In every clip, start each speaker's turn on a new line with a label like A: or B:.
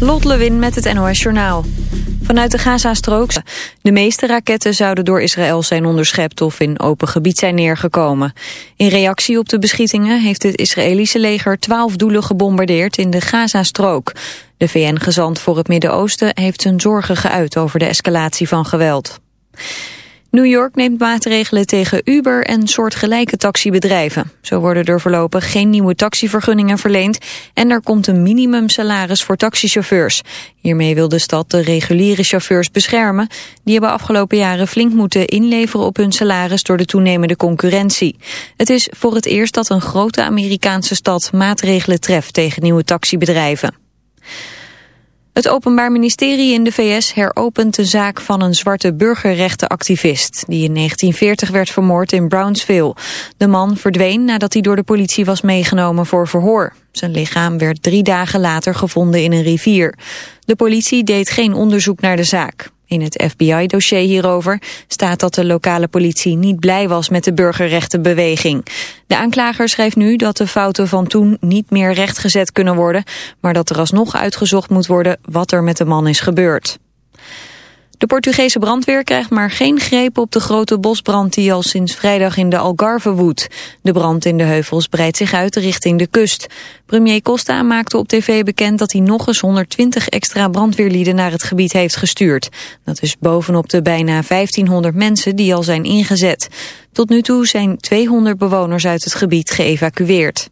A: Lot Lewin met het NOS Journaal. Vanuit de Gaza-strook. De meeste raketten zouden door Israël zijn onderschept of in open gebied zijn neergekomen. In reactie op de beschietingen heeft het Israëlische leger twaalf doelen gebombardeerd in de Gaza-strook. De VN-gezant voor het Midden-Oosten heeft zijn zorgen geuit over de escalatie van geweld. New York neemt maatregelen tegen Uber en soortgelijke taxibedrijven. Zo worden er voorlopig geen nieuwe taxivergunningen verleend en er komt een minimumsalaris voor taxichauffeurs. Hiermee wil de stad de reguliere chauffeurs beschermen. Die hebben afgelopen jaren flink moeten inleveren op hun salaris door de toenemende concurrentie. Het is voor het eerst dat een grote Amerikaanse stad maatregelen treft tegen nieuwe taxibedrijven. Het Openbaar Ministerie in de VS heropent de zaak van een zwarte burgerrechtenactivist... die in 1940 werd vermoord in Brownsville. De man verdween nadat hij door de politie was meegenomen voor verhoor. Zijn lichaam werd drie dagen later gevonden in een rivier. De politie deed geen onderzoek naar de zaak. In het FBI-dossier hierover staat dat de lokale politie niet blij was met de burgerrechtenbeweging. De aanklager schrijft nu dat de fouten van toen niet meer rechtgezet kunnen worden, maar dat er alsnog uitgezocht moet worden wat er met de man is gebeurd. De Portugese brandweer krijgt maar geen greep op de grote bosbrand die al sinds vrijdag in de Algarve woedt. De brand in de heuvels breidt zich uit richting de kust. Premier Costa maakte op tv bekend dat hij nog eens 120 extra brandweerlieden naar het gebied heeft gestuurd. Dat is bovenop de bijna 1500 mensen die al zijn ingezet. Tot nu toe zijn 200 bewoners uit het gebied geëvacueerd.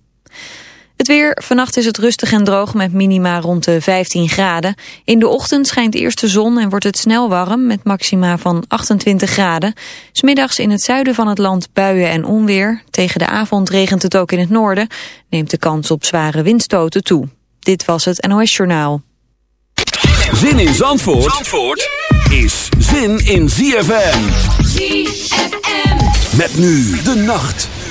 A: Het weer, vannacht is het rustig en droog met minima rond de 15 graden. In de ochtend schijnt eerst de zon en wordt het snel warm met maxima van 28 graden. Smiddags in het zuiden van het land buien en onweer. Tegen de avond regent het ook in het noorden. Neemt de kans op zware windstoten toe. Dit was het NOS Journaal.
B: Zin in Zandvoort, Zandvoort is zin in ZFM. ZFM. Met nu de nacht.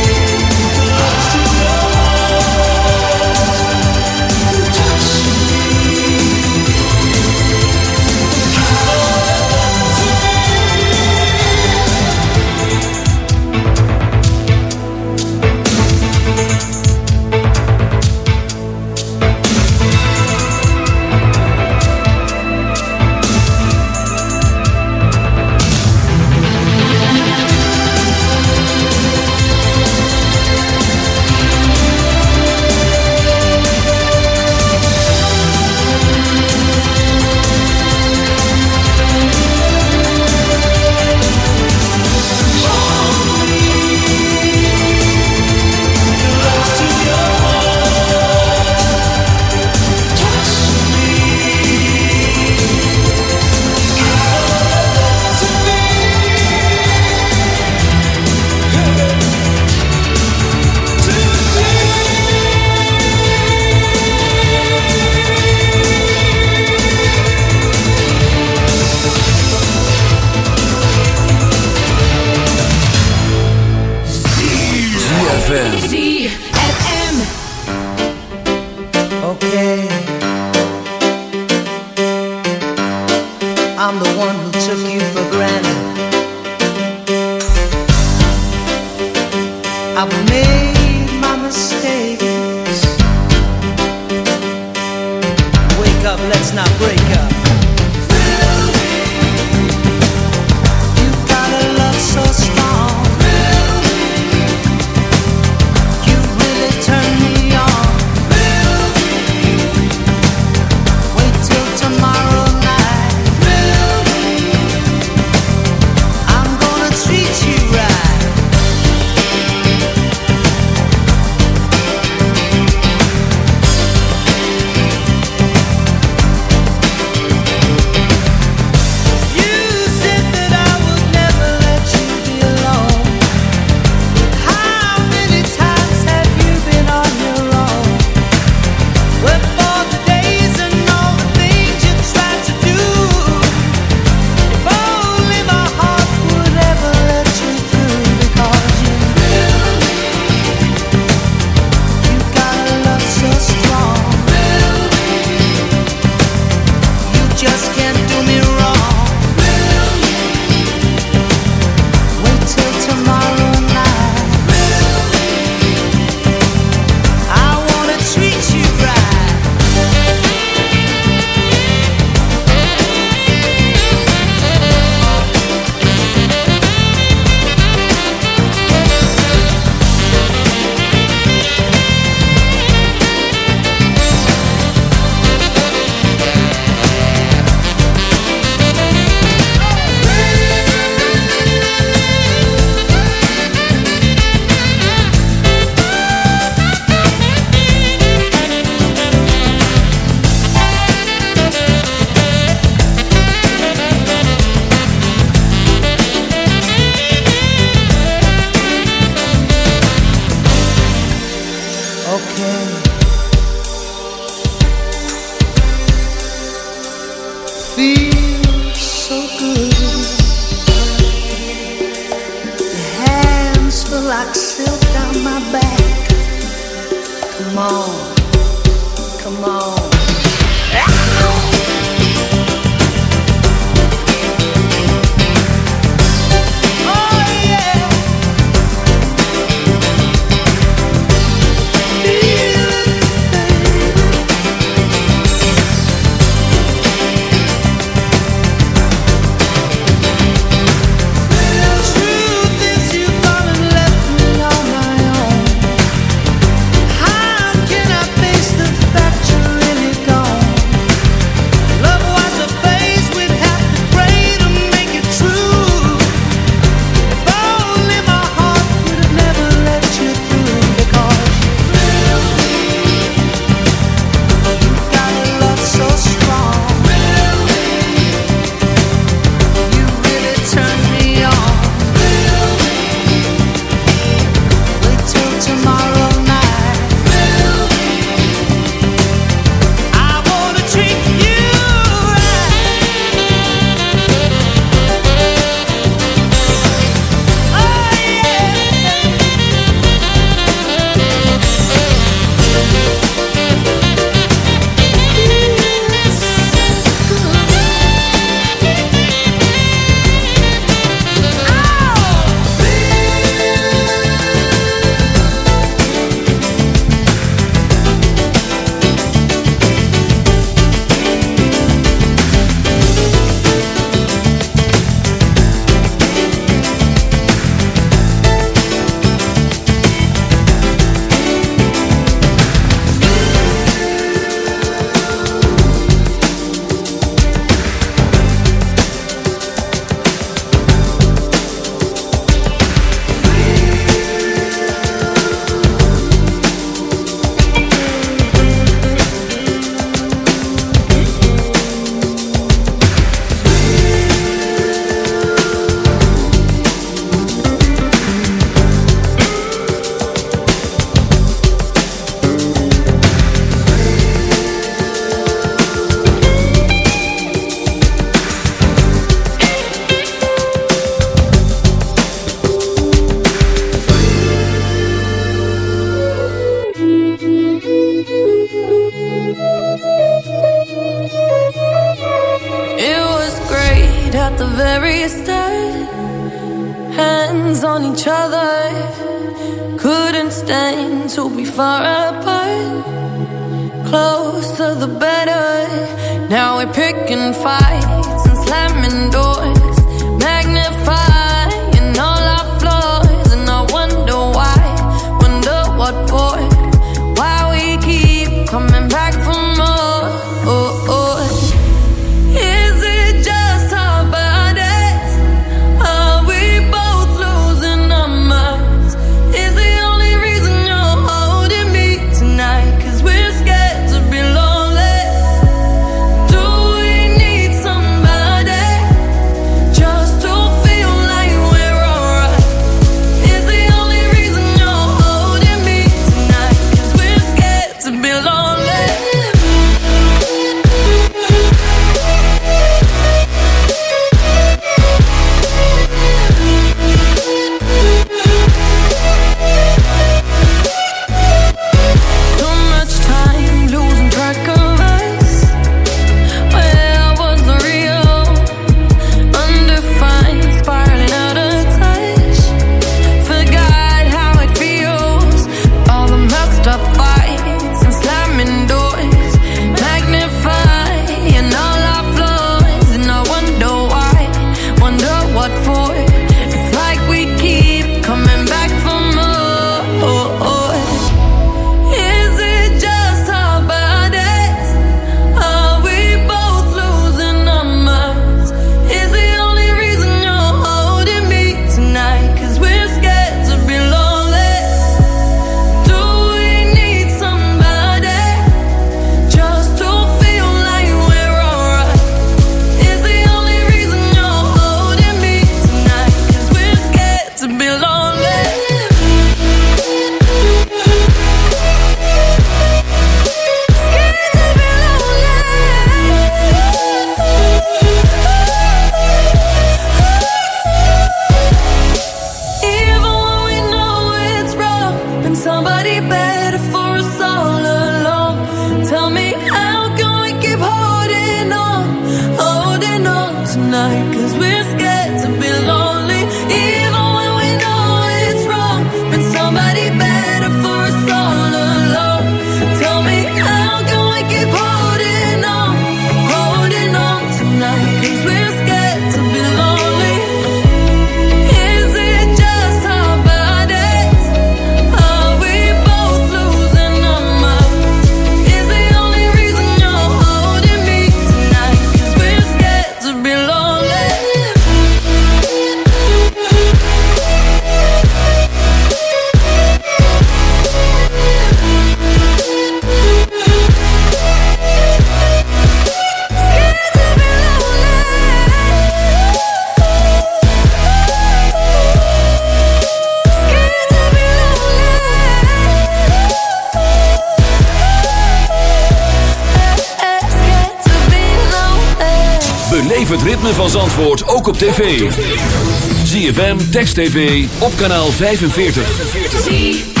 B: Text TV op kanaal 45.
C: 45.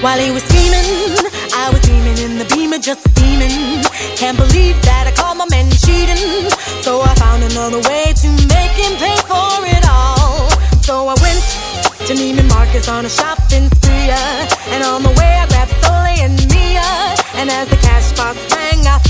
D: While he was scheming, I was beaming in the beamer, just steaming. Can't believe that I caught my man cheating. So I found another way to make him pay for it all. So I went to Neiman Marcus on a shopping spree. Uh, and on the way, I grabbed Soleil and Mia. And as the cash box rang, I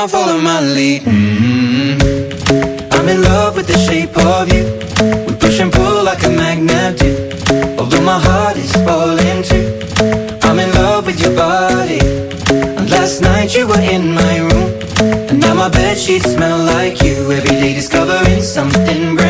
E: now, follow my lead. Mm -hmm. I'm in love with the shape of you. We push and pull like a magnet do. Although my heart is falling too. I'm in love with your body. And last night you were in my room. And now my bed sheets smell like you. Every day discovering something brand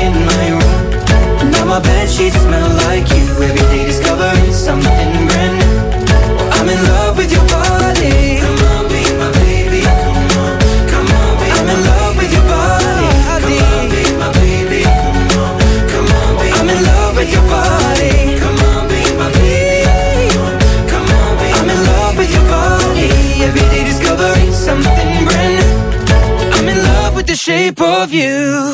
E: my bed sheets smell like you. Every day discovering something brand new. I'm in love with your body. Come on, be my baby. Come on, come on, I'm in love with your body. Come on, be my baby. Come on, come on, baby. I'm in love with your body. Every day discovering something brand new. I'm in love with
F: the shape of you.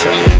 G: Talk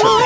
G: talk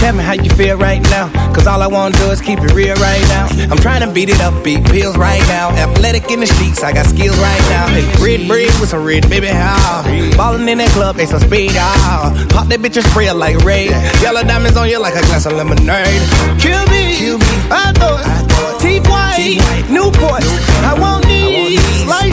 H: Tell me how you feel right now. Cause all I wanna do is keep it real right now. I'm trying to beat it up, beat pills right now. Athletic in the streets, I got skills right now. Hey, red bread with some red, baby, how? Ballin' in that club, they some speed, ah. Pop that bitch and spray it like raid. Yellow diamonds on you like a glass of lemonade.
I: Kill me, Kill me. I thought, Teeth white, Newport. I want these light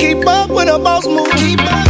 I: Keep up with her boss move.